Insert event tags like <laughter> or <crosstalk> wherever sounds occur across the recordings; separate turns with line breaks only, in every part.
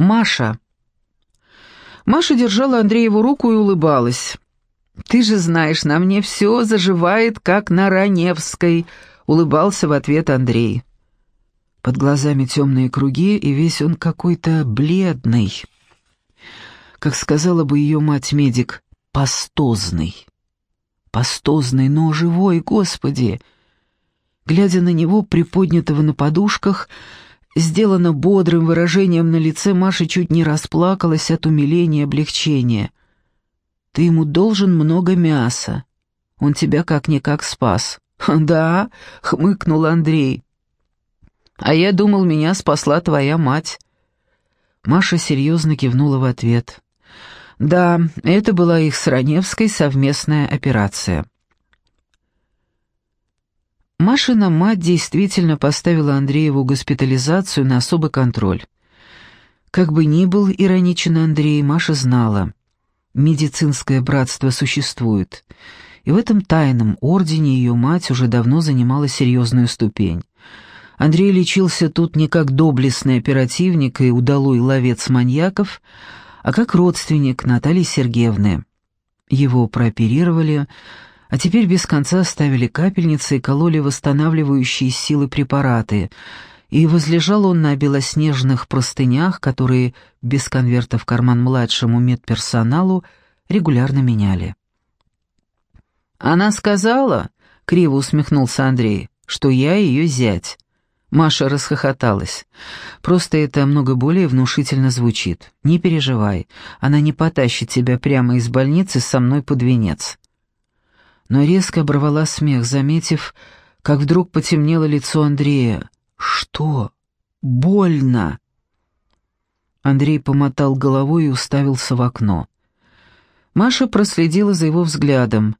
Маша. Маша держала Андрееву руку и улыбалась. «Ты же знаешь, на мне все заживает, как на Раневской», — улыбался в ответ Андрей. Под глазами темные круги, и весь он какой-то бледный. Как сказала бы ее мать-медик, пастозный. Пастозный, но живой, Господи! Глядя на него, приподнятого на подушках, сделано бодрым выражением на лице, Маша чуть не расплакалась от умиления и облегчения. «Ты ему должен много мяса. Он тебя как-никак спас». <laughs> «Да», — хмыкнул Андрей. «А я думал, меня спасла твоя мать». Маша серьезно кивнула в ответ. «Да, это была их с Раневской совместная операция». Машина мать действительно поставила Андрееву госпитализацию на особый контроль. Как бы ни был ироничен Андрей, Маша знала, медицинское братство существует, и в этом тайном ордене ее мать уже давно занимала серьезную ступень. Андрей лечился тут не как доблестный оперативник и удалой ловец маньяков, а как родственник Натальи Сергеевны. Его прооперировали, а теперь без конца ставили капельницы и кололи восстанавливающие силы препараты, и возлежал он на белоснежных простынях, которые без конверта в карман младшему медперсоналу регулярно меняли. «Она сказала», — криво усмехнулся Андрей, — «что я ее зять». Маша расхохоталась. «Просто это много более внушительно звучит. Не переживай, она не потащит тебя прямо из больницы со мной под венец но резко оборвала смех, заметив, как вдруг потемнело лицо Андрея. «Что? Больно!» Андрей помотал головой и уставился в окно. Маша проследила за его взглядом.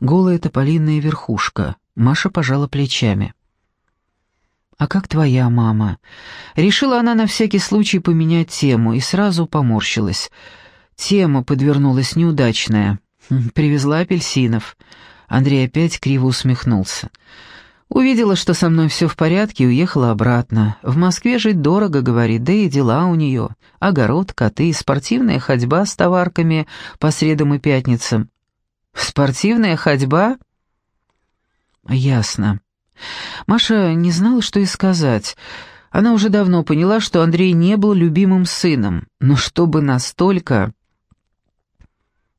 Голая тополиная верхушка. Маша пожала плечами. «А как твоя мама?» Решила она на всякий случай поменять тему и сразу поморщилась. Тема подвернулась неудачная. «Привезла апельсинов». Андрей опять криво усмехнулся. Увидела, что со мной все в порядке, и уехала обратно. В Москве жить дорого, говорит, да и дела у нее. Огород, коты, спортивная ходьба с товарками по средам и пятницам. Спортивная ходьба? Ясно. Маша не знала, что и сказать. Она уже давно поняла, что Андрей не был любимым сыном, но чтобы настолько...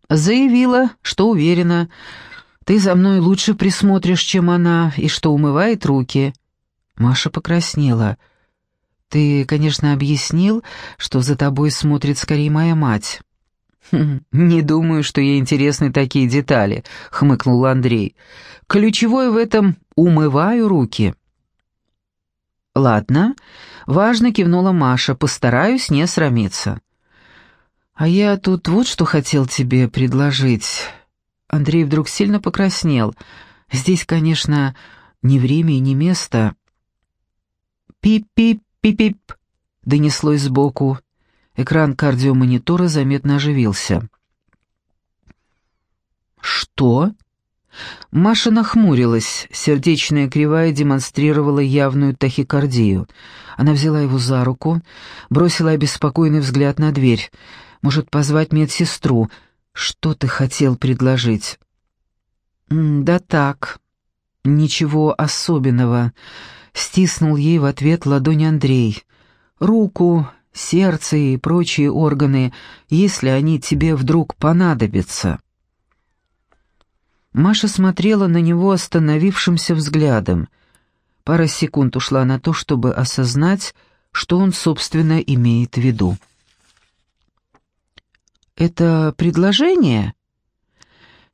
Заявила, что уверена, ты за мной лучше присмотришь, чем она, и что умывает руки. Маша покраснела. Ты, конечно, объяснил, что за тобой смотрит скорее моя мать. «Хм, «Не думаю, что ей интересны такие детали», — хмыкнул Андрей. «Ключевое в этом — умываю руки». «Ладно», — важно кивнула Маша, — «постараюсь не срамиться». «А я тут вот что хотел тебе предложить». Андрей вдруг сильно покраснел. «Здесь, конечно, не время и не место». «Пип-пип-пип-пип», — донеслось сбоку. Экран кардиомонитора заметно оживился. «Что?» Маша нахмурилась, сердечная кривая демонстрировала явную тахикардию. Она взяла его за руку, бросила обеспокоенный взгляд на дверь — может, позвать медсестру? Что ты хотел предложить?» «Да так, ничего особенного», — стиснул ей в ответ ладонь Андрей. «Руку, сердце и прочие органы, если они тебе вдруг понадобятся». Маша смотрела на него остановившимся взглядом. Пара секунд ушла на то, чтобы осознать, что он, собственно, имеет в виду. «Это предложение?»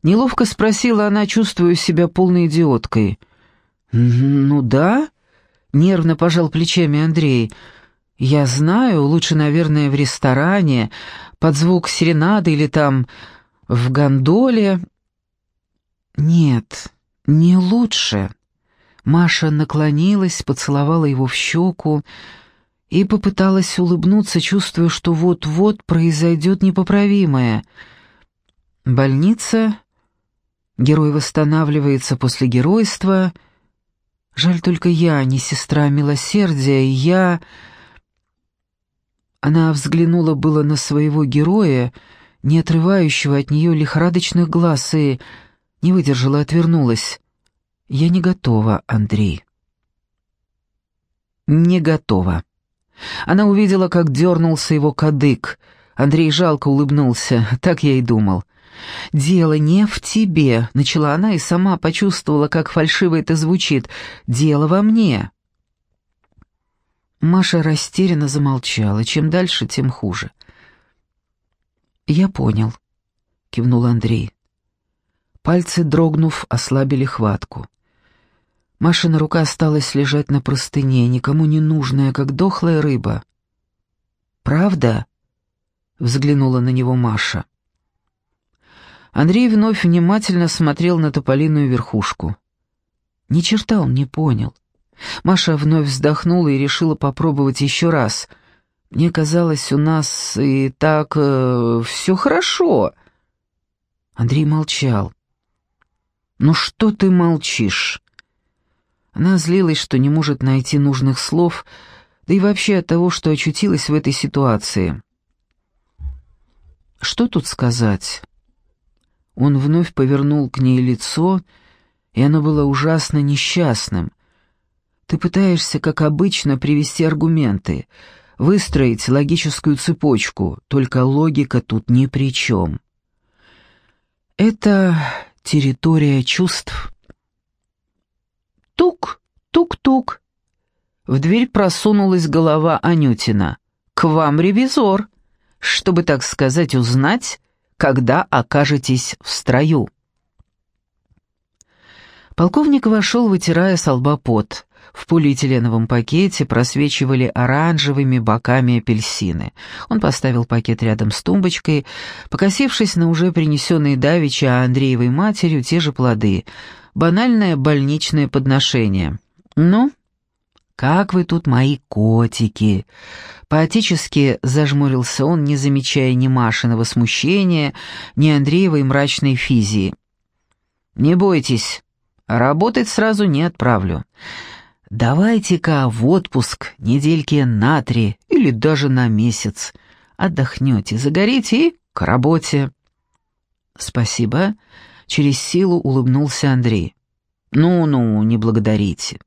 Неловко спросила она, чувствуя себя полной идиоткой. «Ну да», — нервно пожал плечами Андрей. «Я знаю, лучше, наверное, в ресторане, под звук серенады или там в гондоле». «Нет, не лучше». Маша наклонилась, поцеловала его в щеку, и попыталась улыбнуться, чувствуя, что вот-вот произойдет непоправимое. Больница, герой восстанавливается после геройства. Жаль только я, не сестра милосердия, и я... Она взглянула было на своего героя, не отрывающего от нее лихорадочных глаз, и не выдержала, отвернулась. «Я не готова, Андрей». «Не готова». Она увидела, как дернулся его кадык. Андрей жалко улыбнулся, так я и думал. «Дело не в тебе», — начала она и сама почувствовала, как фальшиво это звучит. «Дело во мне». Маша растерянно замолчала. Чем дальше, тем хуже. «Я понял», — кивнул Андрей. Пальцы, дрогнув, ослабили хватку. Машина рука осталась лежать на простыне, никому не нужная, как дохлая рыба. «Правда?» — взглянула на него Маша. Андрей вновь внимательно смотрел на тополиную верхушку. Ни черта он не понял. Маша вновь вздохнула и решила попробовать еще раз. «Мне казалось, у нас и так э, все хорошо». Андрей молчал. «Ну что ты молчишь?» Она злилась, что не может найти нужных слов, да и вообще от того, что очутилась в этой ситуации. «Что тут сказать?» Он вновь повернул к ней лицо, и оно было ужасно несчастным — ты пытаешься, как обычно, привести аргументы, выстроить логическую цепочку, только логика тут ни при чем. Это территория чувств. Тук-тук. В дверь просунулась голова Анютина. «К вам ревизор, чтобы, так сказать, узнать, когда окажетесь в строю». Полковник вошел, вытирая с лба пот. В полиэтиленовом пакете просвечивали оранжевыми боками апельсины. Он поставил пакет рядом с тумбочкой, покосившись на уже принесенные давеча Андреевой матерью те же плоды. Банальное больничное подношение. «Ну, как вы тут мои котики!» Поотечески зажмурился он, не замечая ни Машиного смущения, ни Андреевой мрачной физии. «Не бойтесь, работать сразу не отправлю. Давайте-ка в отпуск недельки на три или даже на месяц. Отдохнете, загорите и к работе. Спасибо. Через силу улыбнулся Андрей. Ну-ну, не благодарите.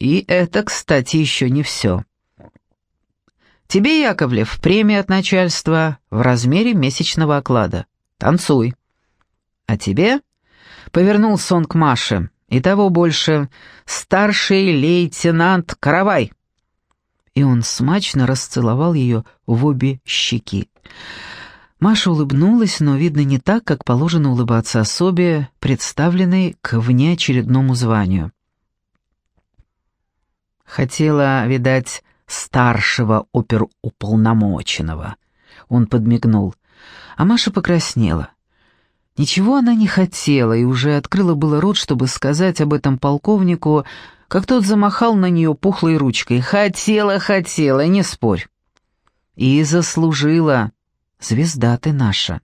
И это, кстати, еще не все. Тебе, Яковлев, премия от начальства в размере месячного оклада. Танцуй. А тебе? Повернулся он к Маше. И того больше, старший лейтенант Каравай!» И он смачно расцеловал ее в обе щеки. Маша улыбнулась, но, видно, не так, как положено улыбаться особе, представленной к внеочередному званию. Хотела, видать, старшего оперуполномоченного. Он подмигнул, а Маша покраснела. Ничего она не хотела и уже открыла было рот, чтобы сказать об этом полковнику, как тот замахал на нее пухлой ручкой. «Хотела, хотела, не спорь». «И заслужила. Звезда ты наша.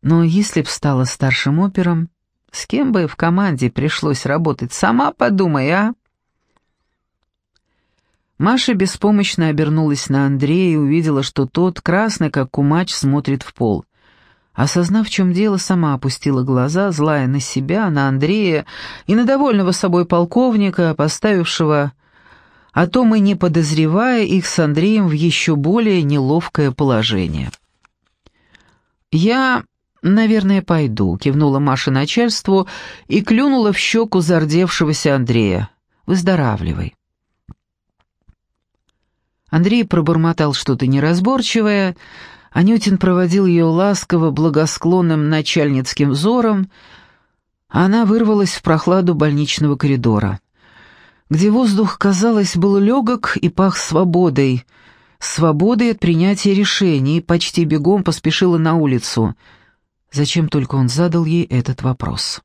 Но если б стала старшим опером, с кем бы в команде пришлось работать, сама подумай, а?» Маша беспомощно обернулась на Андрея и увидела, что тот, красный как кумач, смотрит в пол. Осознав, в чем дело, сама опустила глаза, злая на себя, на Андрея и на довольного собой полковника, поставившего, о том и не подозревая их с Андреем в еще более неловкое положение. «Я, наверное, пойду», — кивнула Маша начальству и клюнула в щеку зардевшегося Андрея. «Выздоравливай». Андрей пробормотал что-то неразборчивое, Анютин проводил ее ласково, благосклонным начальницким взором, она вырвалась в прохладу больничного коридора, где воздух, казалось, был легок и пах свободой, свободой от принятия решений, почти бегом поспешила на улицу. Зачем только он задал ей этот вопрос?